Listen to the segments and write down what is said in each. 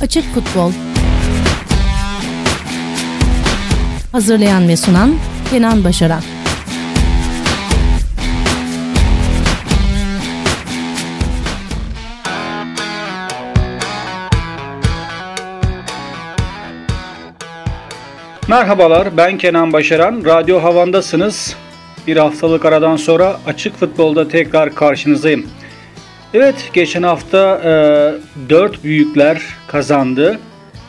Açık Futbol Hazırlayan ve sunan Kenan Başaran Merhabalar ben Kenan Başaran. Radyo Havan'dasınız. Bir haftalık aradan sonra açık futbolda tekrar karşınızdayım. Evet geçen hafta e, 4 büyükler kazandı.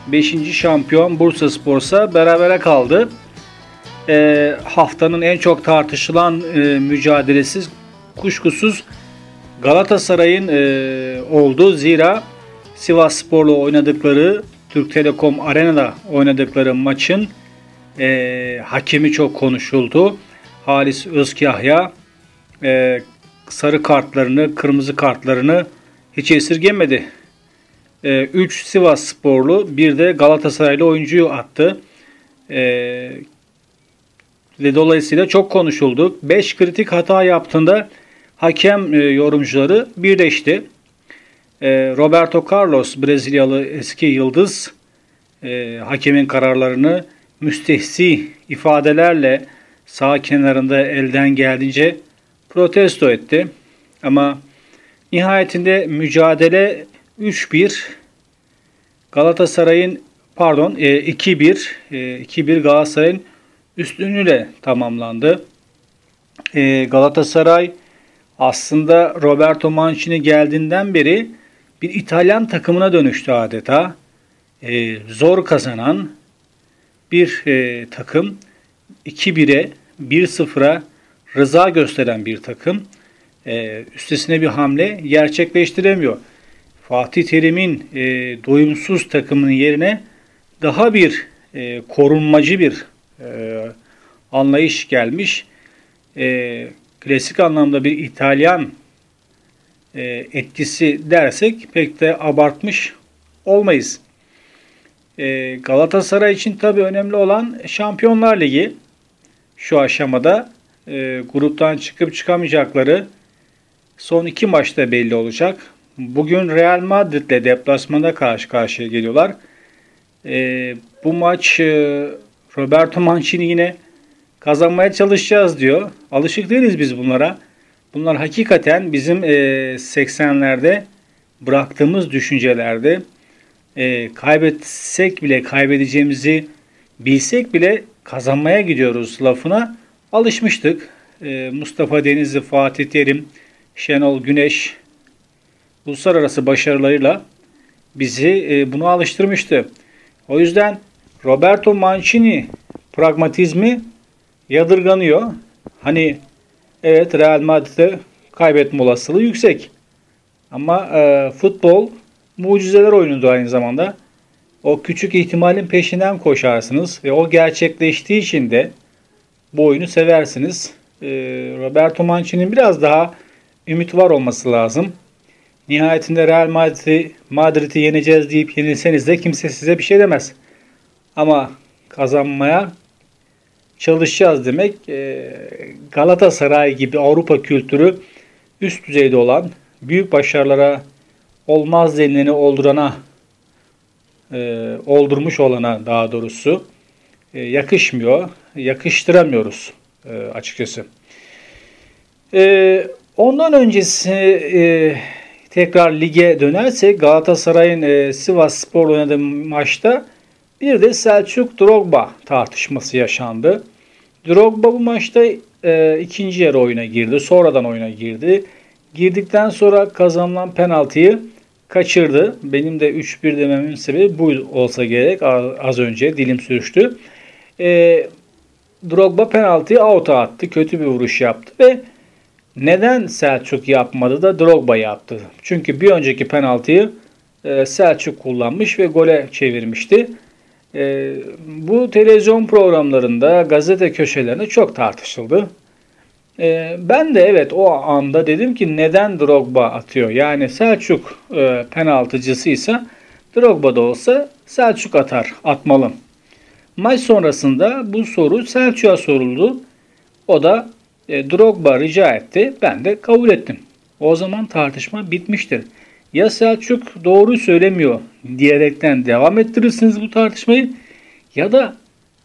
5. şampiyon Bursa Spor'sa berabere kaldı. E, haftanın en çok tartışılan e, mücadelesi kuşkusuz Galatasaray'ın e, oldu. Zira Sivas Spor'la oynadıkları Türk Telekom Arena'da oynadıkları maçın e, hakemi çok konuşuldu. Halis Özkahya e, sarı kartlarını, kırmızı kartlarını hiç esirgemedi. 3 e, Sivas sporlu bir de Galatasaraylı oyuncuyu attı. E, ve dolayısıyla çok konuşuldu. 5 kritik hata yaptığında hakem e, yorumcuları birleşti. E, Roberto Carlos Brezilyalı eski yıldız e, hakemin kararlarını müstehsi ifadelerle sağ kenarında elden geldiğince protesto etti. Ama nihayetinde mücadele 3-1 Galatasaray'ın pardon 2-1 e, 2-1 e, Galatasaray'ın üstünlüğüyle tamamlandı. E, Galatasaray aslında Roberto Mancini geldiğinden beri bir İtalyan takımına dönüştü adeta. Zor kazanan bir takım 2-1'e 1-0'a rıza gösteren bir takım e, üstesine bir hamle gerçekleştiremiyor. Fatih Terim'in e, doyumsuz takımının yerine daha bir e, korunmacı bir e, anlayış gelmiş. E, klasik anlamda bir İtalyan e, etkisi dersek pek de abartmış olmayız. E, Galatasaray için tabii önemli olan Şampiyonlar Ligi şu aşamada e, gruptan çıkıp çıkamayacakları son iki maçta belli olacak. Bugün Real Madrid ile deplasmanda karşı karşıya geliyorlar. E, bu maç e, Roberto Mancini yine kazanmaya çalışacağız diyor. Alışık değiliz biz bunlara. Bunlar hakikaten bizim e, 80'lerde bıraktığımız düşüncelerde e, kaybetsek bile kaybedeceğimizi bilsek bile kazanmaya gidiyoruz lafına alışmıştık. Ee, Mustafa Denizli, Fatih Terim, Şenol Güneş uluslararası başarılarıyla bizi e, buna alıştırmıştı. O yüzden Roberto Mancini pragmatizmi yadırganıyor. Hani evet Real Madrid'de kaybetme olasılığı yüksek. Ama e, futbol mucizeler oyunudur aynı zamanda. O küçük ihtimalin peşinden koşarsınız ve o gerçekleştiği için de bu oyunu seversiniz. Ee, Roberto Mancini'nin biraz daha ümit var olması lazım. Nihayetinde Real Madrid'i Madrid'i yeneceğiz deyip yenilseniz de kimse size bir şey demez. Ama kazanmaya çalışacağız demek e, Galatasaray gibi Avrupa kültürü üst düzeyde olan büyük başarılara olmaz denileni oldurana e, oldurmuş olana daha doğrusu e, yakışmıyor yakıştıramıyoruz e, açıkçası. E, ondan öncesi e, tekrar lige dönersek Galatasaray'ın e, Sivas Spor oynadığı maçta bir de Selçuk Drogba tartışması yaşandı. Drogba bu maçta e, ikinci yarı oyuna girdi. Sonradan oyuna girdi. Girdikten sonra kazanılan penaltıyı kaçırdı. Benim de 3-1 dememin sebebi bu olsa gerek. Az önce dilim sürçtü. E, Drogba penaltıyı out'a attı. Kötü bir vuruş yaptı ve neden Selçuk yapmadı da Drogba yaptı? Çünkü bir önceki penaltıyı e, Selçuk kullanmış ve gole çevirmişti. E, bu televizyon programlarında, gazete köşelerinde çok tartışıldı. E, ben de evet o anda dedim ki neden Drogba atıyor? Yani Selçuk penaltıcısıysa Drogba da olsa Selçuk atar, atmalı. Maç sonrasında bu soru Selçuk'a soruldu. O da e, Drogba rica etti. Ben de kabul ettim. O zaman tartışma bitmiştir. ya Selçuk doğru söylemiyor diyerekten devam ettirirsiniz bu tartışmayı ya da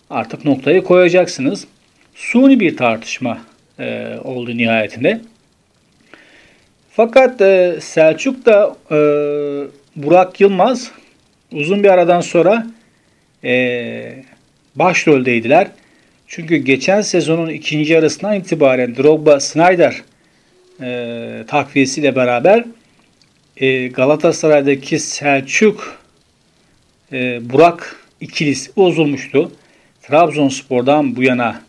artık noktayı koyacaksınız. Suni bir tartışma e, oldu nihayetinde. Fakat e, Selçuk da e, Burak Yılmaz uzun bir aradan sonra e, başroldeydiler. Çünkü geçen sezonun ikinci yarısından itibaren Drogba Snyder e, takviyesiyle beraber e, Galatasaray'daki Selçuk e, Burak ikilisi bozulmuştu. Trabzonspor'dan bu yana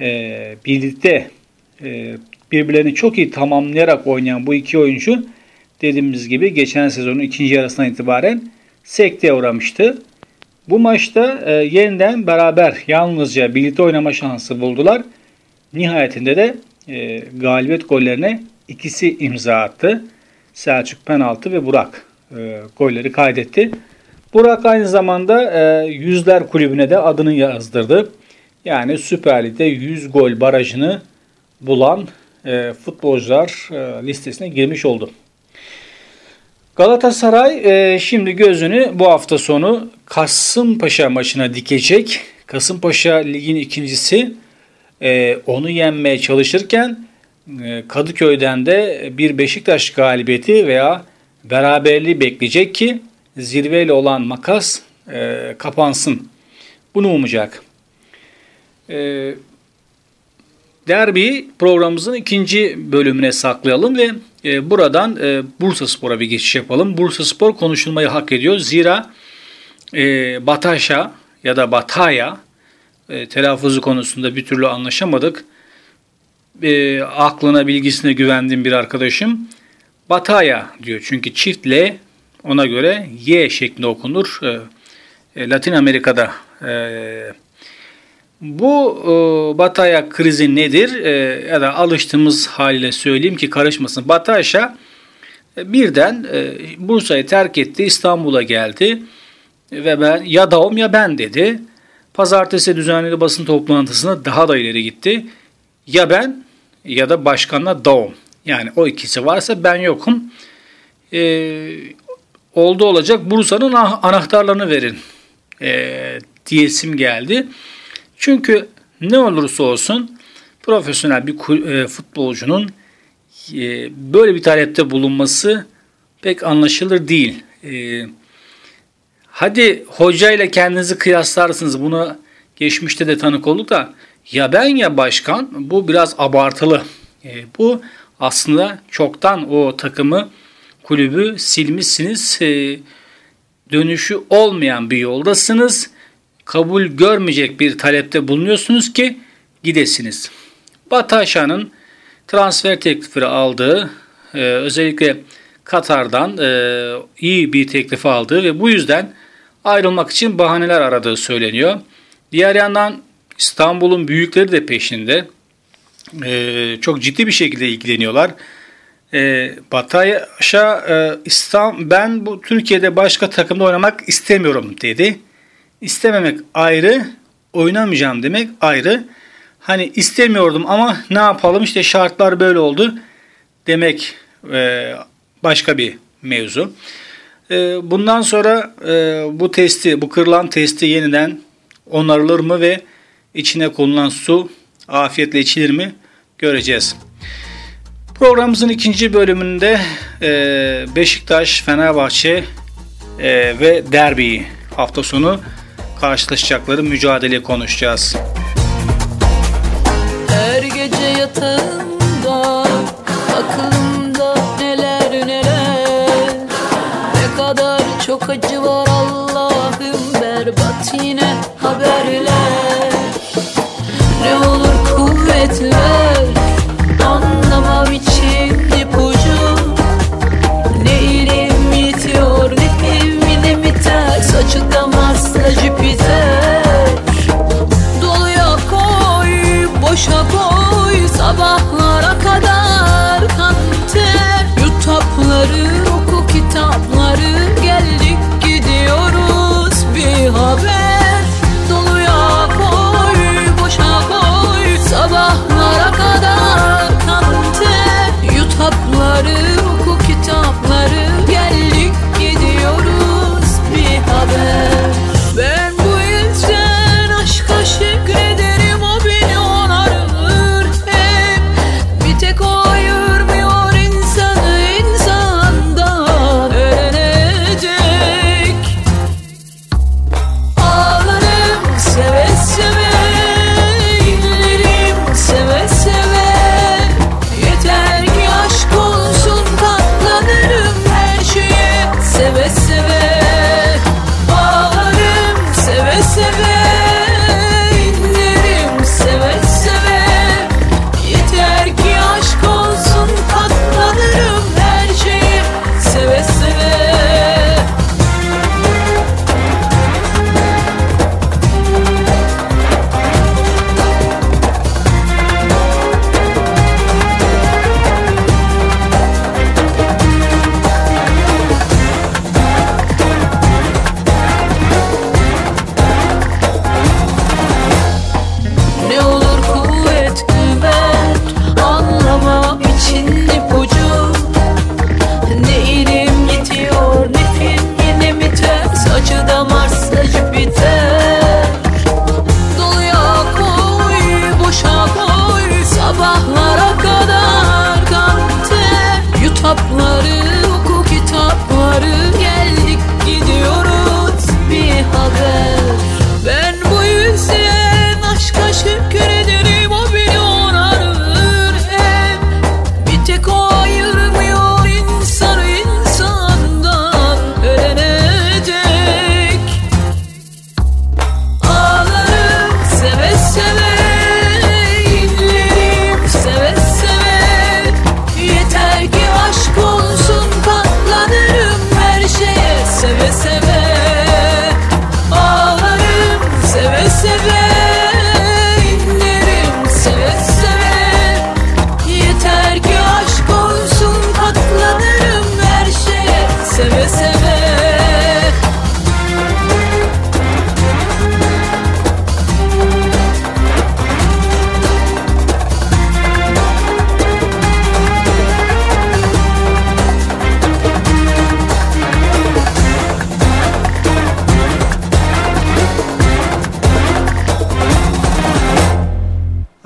e, birlikte e, birbirlerini çok iyi tamamlayarak oynayan bu iki oyuncu dediğimiz gibi geçen sezonun ikinci yarısından itibaren sekteye uğramıştı. Bu maçta e, yeniden beraber yalnızca birlikte oynama şansı buldular. Nihayetinde de e, galibiyet gollerine ikisi imza attı. Selçuk penaltı ve Burak e, golleri kaydetti. Burak aynı zamanda e, Yüzler Kulübü'ne de adını yazdırdı. Yani Süper Lig'de 100 gol barajını bulan e, futbolcular e, listesine girmiş oldu. Galatasaray e, şimdi gözünü bu hafta sonu Kasımpaşa maçına dikecek. Kasımpaşa ligin ikincisi e, onu yenmeye çalışırken e, Kadıköy'den de bir Beşiktaş galibiyeti veya beraberliği bekleyecek ki zirveyle olan makas e, kapansın. Bunu umacak. E, derbi programımızın ikinci bölümüne saklayalım ve e, buradan e, Bursa Spor'a bir geçiş yapalım. Bursa Spor konuşulmayı hak ediyor. Zira e, Bataşa ya da Bataya e, telaffuzu konusunda bir türlü anlaşamadık. E, aklına bilgisine güvendiğim bir arkadaşım Bataya diyor. Çünkü çift L ona göre Y şeklinde okunur. Latin Amerika'da e, bu e, Bataya krizi nedir? E, ya da alıştığımız haliyle söyleyeyim ki karışmasın. Bataya e, birden e, Bursa'yı terk etti, İstanbul'a geldi ve ben ya Daum ya ben dedi. Pazartesi düzenli basın toplantısına daha da ileri gitti. Ya ben ya da başkanla Daum. Yani o ikisi varsa ben yokum. E, oldu olacak Bursa'nın anahtarlarını verin e, diyesim geldi. Çünkü ne olursa olsun profesyonel bir e, futbolcunun e, böyle bir talepte bulunması pek anlaşılır değil. E, hadi hoca ile kendinizi kıyaslarsınız. Buna geçmişte de tanık olduk da ya ben ya başkan bu biraz abartılı. Bu aslında çoktan o takımı kulübü silmişsiniz. Dönüşü olmayan bir yoldasınız kabul görmeyecek bir talepte bulunuyorsunuz ki gidesiniz. Bataşa'nın transfer teklifi aldığı, e, özellikle Katar'dan e, iyi bir teklifi aldığı ve bu yüzden ayrılmak için bahaneler aradığı söyleniyor. Diğer yandan İstanbul'un büyükleri de peşinde. E, çok ciddi bir şekilde ilgileniyorlar. E, Bataşa e, İstanbul, ben bu Türkiye'de başka takımda oynamak istemiyorum dedi. İstememek ayrı, oynamayacağım demek ayrı. Hani istemiyordum ama ne yapalım işte şartlar böyle oldu demek e, başka bir mevzu. E, bundan sonra e, bu testi, bu kırılan testi yeniden onarılır mı ve içine konulan su afiyetle içilir mi göreceğiz. Programımızın ikinci bölümünde Beşiktaş, Fenerbahçe ve derbiyi hafta sonu karşılaşacakları mücadele konuşacağız. Her gece yatağımda aklımda neler neler ne kadar çok acı var Allah'ım berbat yine haberler ne olur kuvvet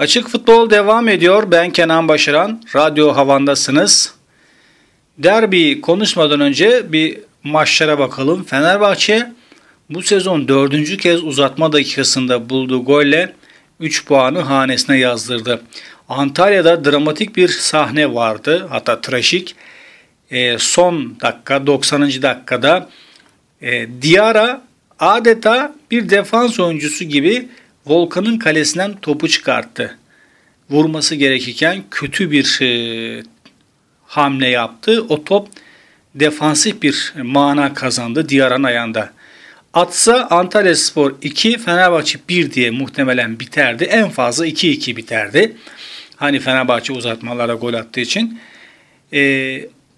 Açık Futbol devam ediyor. Ben Kenan Başaran. Radyo Havan'dasınız. Derbi konuşmadan önce bir maçlara bakalım. Fenerbahçe bu sezon dördüncü kez uzatma dakikasında bulduğu golle 3 puanı hanesine yazdırdı. Antalya'da dramatik bir sahne vardı. Hatta trajik. E, son dakika 90. dakikada e, Diara adeta bir defans oyuncusu gibi Volkan'ın kalesinden topu çıkarttı. Vurması gerekirken kötü bir e, hamle yaptı. O top defansif bir mana kazandı Diyar'ın ayağında. Atsa Antalya Spor 2, Fenerbahçe 1 diye muhtemelen biterdi. En fazla 2-2 biterdi. Hani Fenerbahçe uzatmalara gol attığı için. E,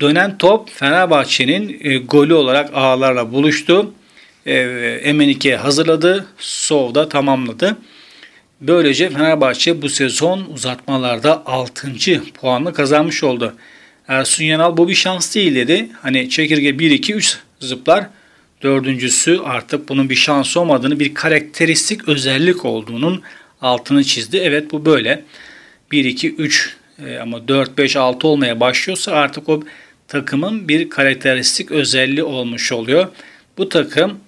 dönen top Fenerbahçe'nin e, golü olarak ağlarla buluştu. Emenike hazırladı. Sov'da tamamladı. Böylece Fenerbahçe bu sezon uzatmalarda 6. puanını kazanmış oldu. Ersun Yanal bu bir şans değil dedi. Hani çekirge 1-2-3 zıplar. Dördüncüsü artık bunun bir şans olmadığını, bir karakteristik özellik olduğunun altını çizdi. Evet bu böyle. 1-2-3 e, ama 4-5-6 olmaya başlıyorsa artık o takımın bir karakteristik özelliği olmuş oluyor. Bu takım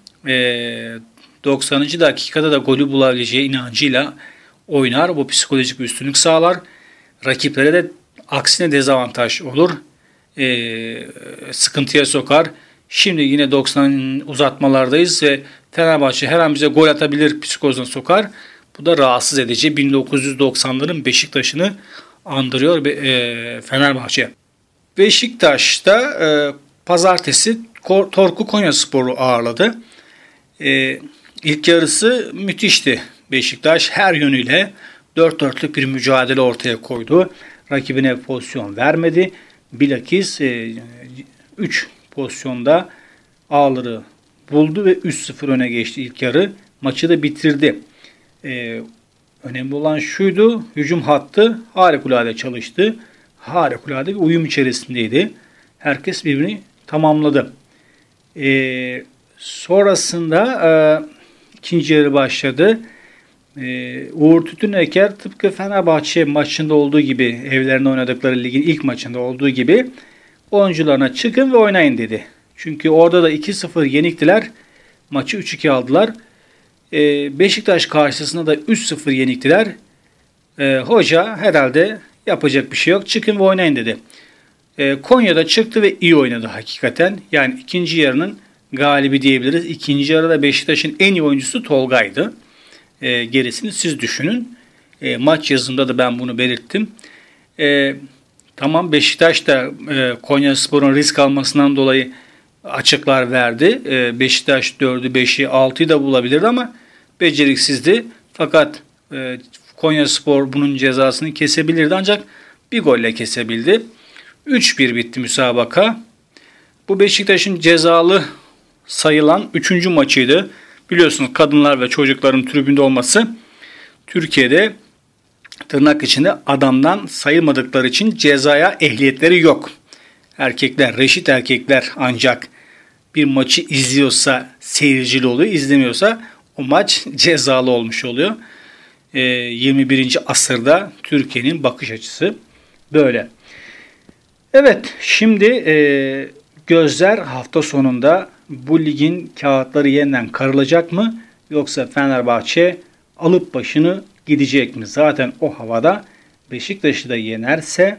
90. E, dakikada da golü bulabileceği inancıyla oynar. Bu psikolojik bir üstünlük sağlar. Rakiplere de aksine dezavantaj olur. E, sıkıntıya sokar. Şimdi yine 90 uzatmalardayız ve Fenerbahçe her an bize gol atabilir psikolojisine sokar. Bu da rahatsız edici. 1990'ların Beşiktaş'ını andırıyor e, Fenerbahçe. Beşiktaş'ta e, pazartesi Torku Konya Sporu ağırladı. E, ilk yarısı müthişti. Beşiktaş her yönüyle dört dörtlük bir mücadele ortaya koydu. Rakibine pozisyon vermedi. Bilakis 3 pozisyonda ağları buldu ve 3-0 öne geçti ilk yarı. Maçı da bitirdi. Ee, önemli olan şuydu. Hücum hattı harikulade çalıştı. Harikulade bir uyum içerisindeydi. Herkes birbirini tamamladı. Ee, sonrasında e, ikinci yarı başladı. Ee, Uğur Tütüneker tıpkı Fenerbahçe maçında olduğu gibi evlerinde oynadıkları ligin ilk maçında olduğu gibi oyuncularına çıkın ve oynayın dedi. Çünkü orada da 2-0 yeniktiler. Maçı 3-2 aldılar. Ee, Beşiktaş karşısında da 3-0 yeniktiler. Ee, hoca herhalde yapacak bir şey yok. Çıkın ve oynayın dedi. Ee, Konya'da çıktı ve iyi oynadı hakikaten. Yani ikinci yarının galibi diyebiliriz. İkinci yarıda Beşiktaş'ın en iyi oyuncusu Tolga'ydı. gerisini siz düşünün. maç yazımda da ben bunu belirttim. tamam Beşiktaş da e, Konya Spor'un risk almasından dolayı açıklar verdi. E, Beşiktaş 4'ü, 5'i, 6'yı da bulabilirdi ama beceriksizdi. Fakat e, Konya Spor bunun cezasını kesebilirdi ancak bir golle kesebildi. 3-1 bitti müsabaka. Bu Beşiktaş'ın cezalı sayılan 3. maçıydı. Biliyorsunuz kadınlar ve çocukların tribünde olması Türkiye'de tırnak içinde adamdan sayılmadıkları için cezaya ehliyetleri yok. Erkekler, reşit erkekler ancak bir maçı izliyorsa seyircili oluyor, izlemiyorsa o maç cezalı olmuş oluyor. E, ee, 21. asırda Türkiye'nin bakış açısı böyle. Evet şimdi e, gözler hafta sonunda bu ligin kağıtları yeniden karılacak mı yoksa Fenerbahçe alıp başını gidecek mi? Zaten o havada Beşiktaş'ı da yenerse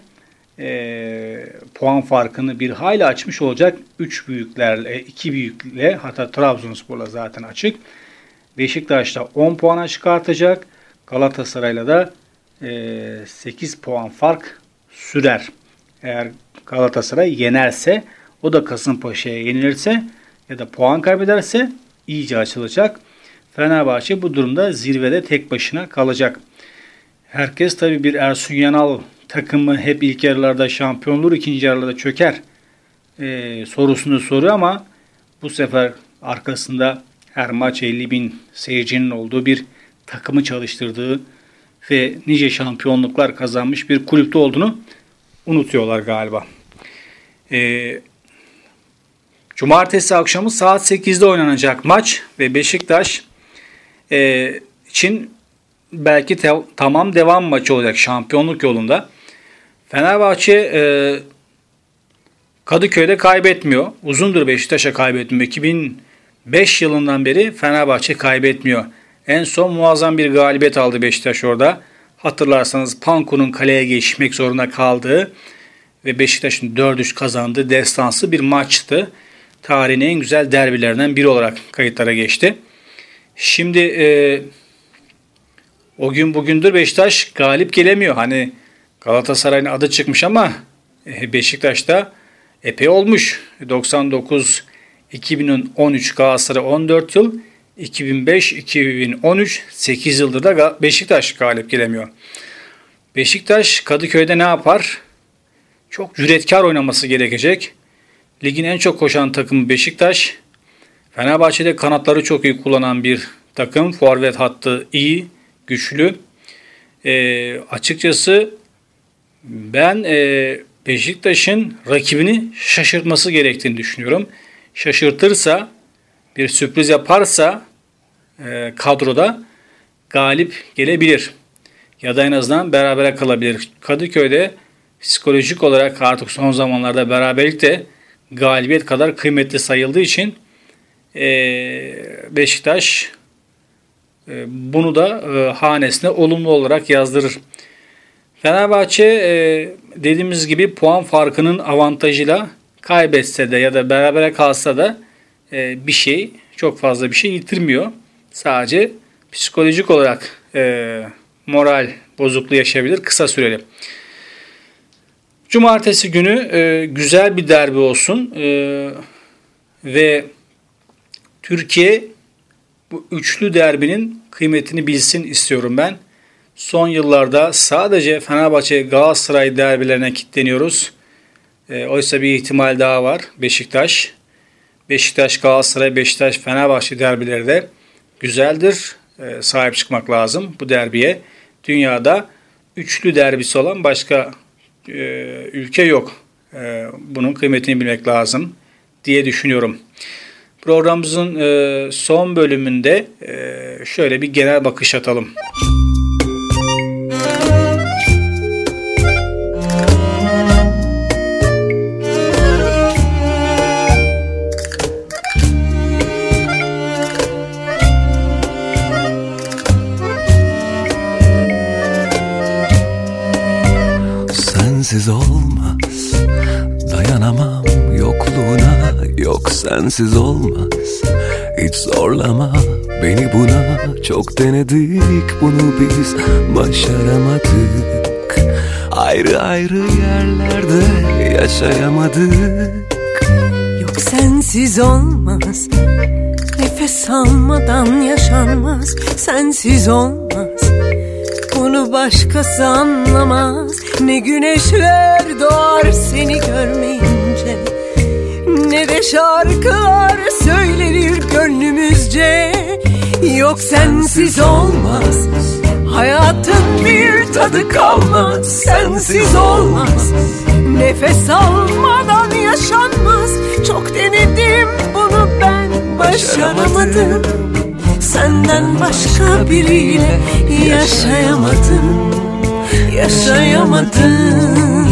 e, puan farkını bir hayli açmış olacak. 3 büyüklerle, 2 büyükle hatta Trabzonspor'la zaten açık. Beşiktaş'ta 10 puana çıkartacak. Galatasaray'la da e, 8 puan fark sürer. Eğer Galatasaray yenerse o da Kasımpaşa'ya yenilirse ya da puan kaybederse iyice açılacak. Fenerbahçe bu durumda zirvede tek başına kalacak. Herkes tabi bir Ersun Yanal takımı hep ilk yarılarda şampiyon olur, ikinci yarılarda çöker e, sorusunu soruyor ama bu sefer arkasında her maç 50 bin seyircinin olduğu bir takımı çalıştırdığı ve nice şampiyonluklar kazanmış bir kulüpte olduğunu unutuyorlar galiba. E, Cumartesi akşamı saat 8'de oynanacak maç ve Beşiktaş e, için belki te- tamam devam maçı olacak şampiyonluk yolunda. Fenerbahçe e, Kadıköy'de kaybetmiyor. Uzundur Beşiktaş'a kaybetmiyor. 2005 yılından beri Fenerbahçe kaybetmiyor. En son muazzam bir galibiyet aldı Beşiktaş orada. Hatırlarsanız Panko'nun kaleye geçmek zorunda kaldığı ve Beşiktaş'ın 4-3 kazandığı destansı bir maçtı. Tarihin en güzel derbilerinden biri olarak kayıtlara geçti. Şimdi e, o gün bugündür Beşiktaş galip gelemiyor. Hani Galatasaray'ın adı çıkmış ama e, Beşiktaş'ta epey olmuş. 99 2013 Galatasaray 14 yıl 2005-2013 8 yıldır da Beşiktaş galip gelemiyor. Beşiktaş Kadıköy'de ne yapar? Çok cüretkar oynaması gerekecek. Ligin en çok koşan takımı Beşiktaş. Fenerbahçe'de kanatları çok iyi kullanan bir takım. Forvet hattı iyi, güçlü. E, açıkçası ben e, Beşiktaş'ın rakibini şaşırtması gerektiğini düşünüyorum. Şaşırtırsa, bir sürpriz yaparsa e, kadroda galip gelebilir. Ya da en azından berabere kalabilir. Kadıköy'de psikolojik olarak artık son zamanlarda beraberlik de galibiyet kadar kıymetli sayıldığı için e, Beşiktaş e, bunu da e, hanesine olumlu olarak yazdırır. Fenerbahçe dediğimiz gibi puan farkının avantajıyla kaybetse de ya da berabere kalsa da bir şey çok fazla bir şey yitirmiyor. Sadece psikolojik olarak moral bozukluğu yaşayabilir kısa süreli. Cumartesi günü güzel bir derbi olsun ve Türkiye bu üçlü derbinin kıymetini bilsin istiyorum ben. Son yıllarda sadece Fenerbahçe Galatasaray derbilerine kilitleniyoruz. E, oysa bir ihtimal daha var. Beşiktaş. Beşiktaş Galatasaray, Beşiktaş Fenerbahçe derbileri de güzeldir. E, sahip çıkmak lazım bu derbiye. Dünyada üçlü derbisi olan başka e, ülke yok. E, bunun kıymetini bilmek lazım diye düşünüyorum. Programımızın e, son bölümünde e, şöyle bir genel bakış atalım. Sensiz olmaz. Dayanamam yokluğuna Yok sensiz olmaz. Hiç zorlama beni buna Çok denedik bunu biz. Başaramadık Ayrı ayrı yerlerde yaşayamadık. Yok sensiz olmaz Nefes almadan yaşanmaz. Sensiz olmaz Başkası anlamaz. Ne güneşler doğar seni görmeyince. Ne de şarkılar söylenir gönlümüzce. Yok sensiz olmaz. Hayatın bir tadı kalmaz. Sensiz olmaz. Nefes almadan yaşanmaz. Çok denedim bunu ben başaramadım Senden başka biriyle yaşayamadım Yaşayamadım.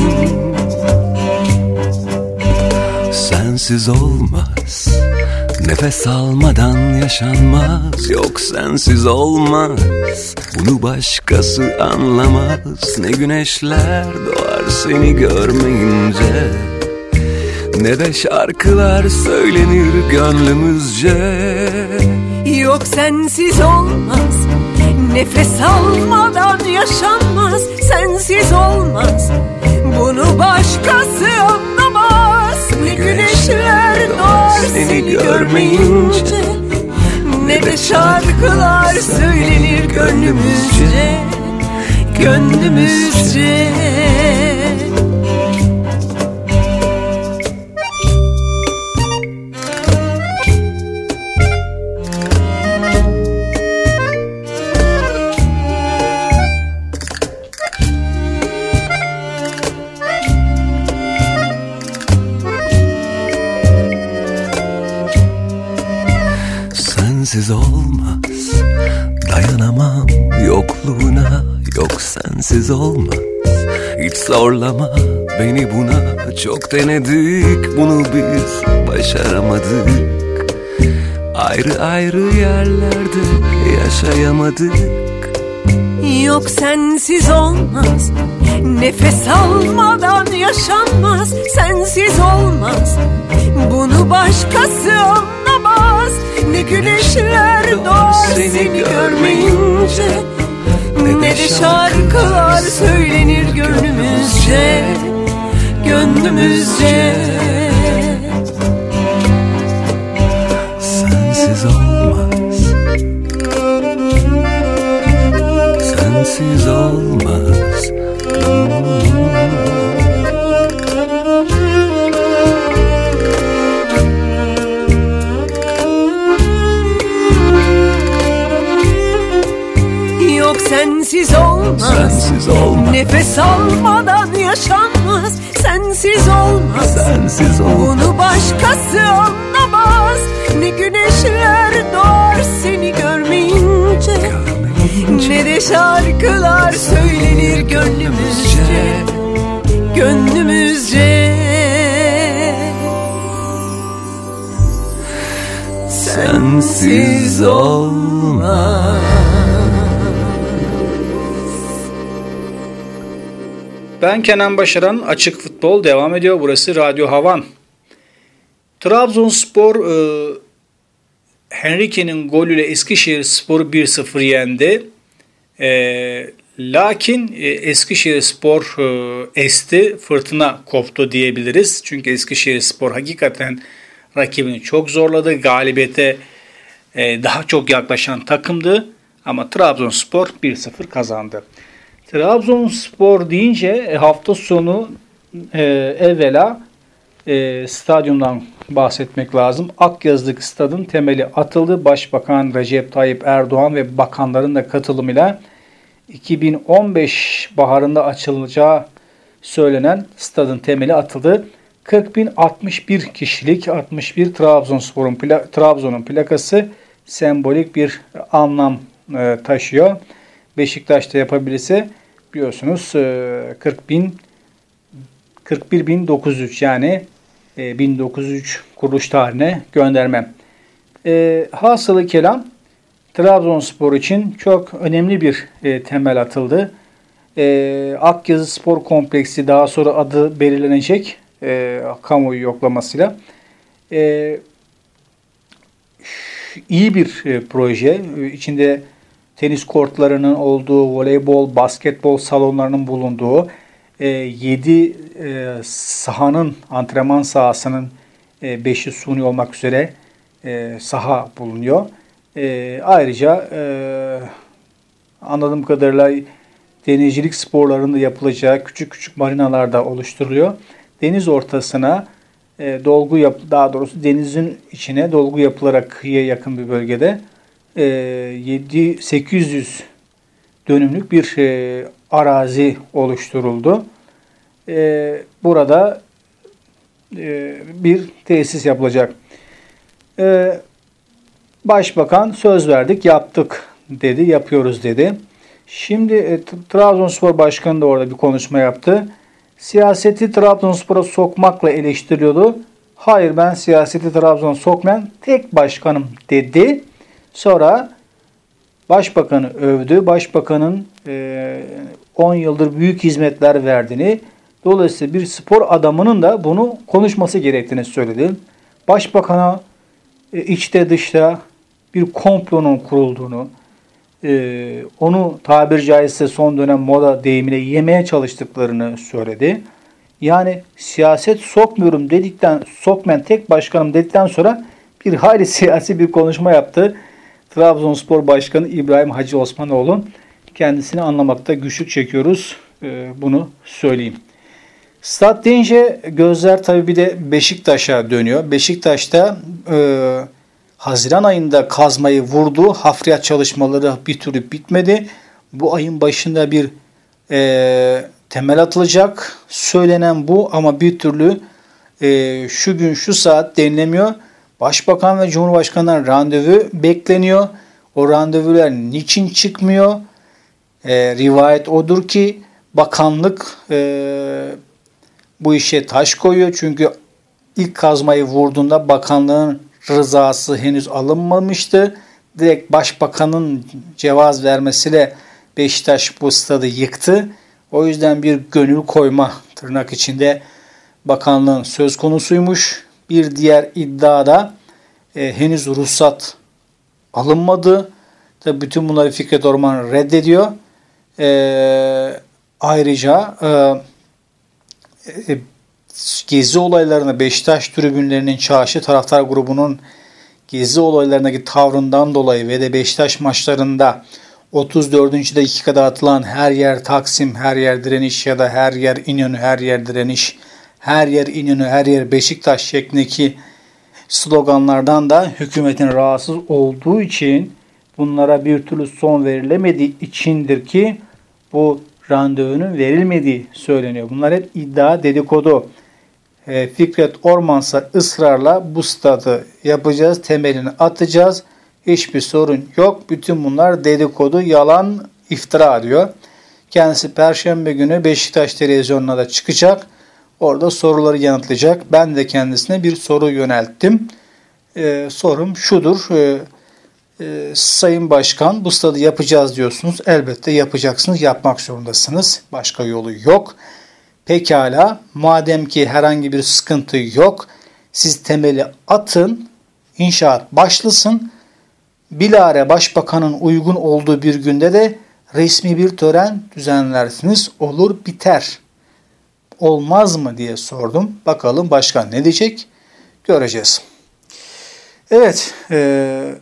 Sensiz olmaz Nefes almadan yaşanmaz. Yok sensiz olmaz Bunu başkası anlamaz. Ne güneşler doğar seni görmeyince Ne de şarkılar söylenir gönlümüzce Yok sensiz olmaz. Nefes almadan yaşanmaz. Sensiz olmaz. Bunu başkası anlamaz. Ne güneşler doğar seni görmeyince Ne de şarkılar söylenir gönlümüzce. Gönlümüzce Sensiz olmaz. Dayanamam yokluğuna. Yok sensiz olmaz. Hiç zorlama beni buna. Çok denedik bunu biz. Başaramadık. Ayrı ayrı yerlerde yaşayamadık. Yok sensiz olmaz. Nefes almadan yaşanmaz. Sensiz olmaz. Bunu başkası anlamaz Ne güneşler doğar seni görmeyince. Ne de şarkılar söylenir gönlümüzce. Gönlümüzce. Sensiz olmaz. Sensiz olmaz sensiz olmaz. Sensiz olmaz. Nefes almadan yaşanmaz. Sensiz olmaz. Sensiz olmaz. Bunu başkası anlamaz. Ne güneşler doğar seni görmeyince. Ne de şarkılar söylenir gönlümüzce. Gönlümüzce. Sensiz olmaz Ben Kenan Başaran. Açık Futbol devam ediyor. Burası Radyo Havan. Trabzonspor e, Henrique'nin golüyle Eskişehir Spor'u 1-0 yendi. E, lakin e, Eskişehir Spor e, esti, fırtına koptu diyebiliriz. Çünkü Eskişehir Spor hakikaten rakibini çok zorladı. Galibiyete e, daha çok yaklaşan takımdı. Ama Trabzonspor 1-0 kazandı. Trabzonspor deyince e, hafta sonu e, evvela e, stadyumdan bahsetmek lazım. Akyazlık stadın temeli atıldı. Başbakan Recep Tayyip Erdoğan ve bakanların da katılımıyla 2015 baharında açılacağı söylenen stadın temeli atıldı. 40.061 kişilik 61 Trabzonspor'un pla Trabzon'un plakası sembolik bir anlam e, taşıyor. Beşiktaş'ta yapabilirse biliyorsunuz e, 40 bin 41.903 yani e, 1903 kuruluş tarihine göndermem. E, hasılı kelam Trabzonspor için çok önemli bir e, temel atıldı. E, Akyazı Spor Kompleksi daha sonra adı belirlenecek e, kamuoyu yoklamasıyla. E, iyi bir e, proje. E, içinde tenis kortlarının olduğu, voleybol, basketbol salonlarının bulunduğu, 7 e, sahanın, antrenman sahasının 5'i suni olmak üzere saha bulunuyor. Ayrıca anladığım kadarıyla denizcilik sporlarında yapılacağı küçük küçük marinalarda oluşturuluyor. Deniz ortasına dolgu yap daha doğrusu denizin içine dolgu yapılarak kıyıya yakın bir bölgede 7 800 dönümlük bir e, arazi oluşturuldu. E, burada e, bir tesis yapılacak. E, Başbakan söz verdik, yaptık dedi, yapıyoruz dedi. Şimdi e, Trabzonspor Başkanı da orada bir konuşma yaptı. Siyaseti Trabzonspor'a sokmakla eleştiriyordu. Hayır ben siyaseti Trabzon'a sokmayan tek başkanım dedi. Sonra Başbakanı övdü. Başbakanın 10 e, yıldır büyük hizmetler verdiğini, dolayısıyla bir spor adamının da bunu konuşması gerektiğini söyledi. Başbakana e, içte dışta bir komplonun kurulduğunu, e, onu tabir caizse son dönem moda deyimine yemeye çalıştıklarını söyledi. Yani siyaset sokmuyorum dedikten, sokmayan tek başkanım dedikten sonra bir hayli siyasi bir konuşma yaptı. Trabzonspor Başkanı İbrahim Hacı Osmanoğlu kendisini anlamakta güçlük çekiyoruz. Ee, bunu söyleyeyim. Stat deyince gözler tabii bir de Beşiktaş'a dönüyor. Beşiktaş'ta e, Haziran ayında kazmayı vurdu. Hafriyat çalışmaları bir türlü bitmedi. Bu ayın başında bir e, temel atılacak. Söylenen bu ama bir türlü e, şu gün şu saat denilemiyor. Başbakan ve Cumhurbaşkanı'ndan randevu bekleniyor. O randevular niçin çıkmıyor? E, rivayet odur ki bakanlık e, bu işe taş koyuyor. Çünkü ilk kazmayı vurduğunda bakanlığın rızası henüz alınmamıştı. Direkt başbakanın cevaz vermesiyle Beşiktaş bu stadı yıktı. O yüzden bir gönül koyma tırnak içinde bakanlığın söz konusuymuş. Bir diğer iddiada e, henüz ruhsat alınmadı. Tabi bütün bunları Fikret Orman reddediyor. E, ayrıca e, e, gezi olaylarına Beşiktaş tribünlerinin çarşı taraftar grubunun gezi olaylarındaki tavrından dolayı ve de Beşiktaş maçlarında 34. dakikada atılan her yer Taksim, her yer direniş ya da her yer İnönü, her yer direniş, her yer İnönü, her yer Beşiktaş şeklindeki sloganlardan da hükümetin rahatsız olduğu için bunlara bir türlü son verilemediği içindir ki bu randevunun verilmediği söyleniyor. Bunlar hep iddia, dedikodu. E, Fikret Ormansa ısrarla bu stadı yapacağız, temelini atacağız. Hiçbir sorun yok. Bütün bunlar dedikodu, yalan, iftira diyor. Kendisi Perşembe günü Beşiktaş televizyonuna da çıkacak. Orada soruları yanıtlayacak. Ben de kendisine bir soru yönelttim. Ee, sorum şudur. Ee, e, Sayın Başkan bu stadı yapacağız diyorsunuz. Elbette yapacaksınız. Yapmak zorundasınız. Başka yolu yok. Pekala madem ki herhangi bir sıkıntı yok siz temeli atın inşaat başlasın. Bilare Başbakan'ın uygun olduğu bir günde de resmi bir tören düzenlersiniz. Olur biter. Olmaz mı diye sordum. Bakalım başkan ne diyecek? Göreceğiz. Evet. E,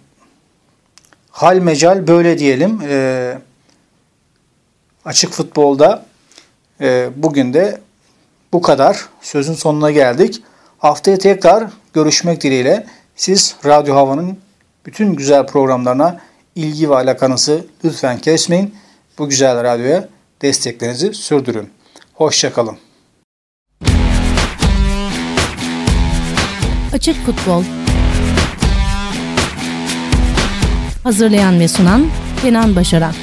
hal mecal böyle diyelim. E, açık futbolda e, bugün de bu kadar. Sözün sonuna geldik. Haftaya tekrar görüşmek dileğiyle. Siz Radyo Hava'nın bütün güzel programlarına ilgi ve alakanızı lütfen kesmeyin. Bu güzel radyoya desteklerinizi sürdürün. Hoşçakalın. Açık Futbol. Hazırlayan ve sunan Kenan Başaran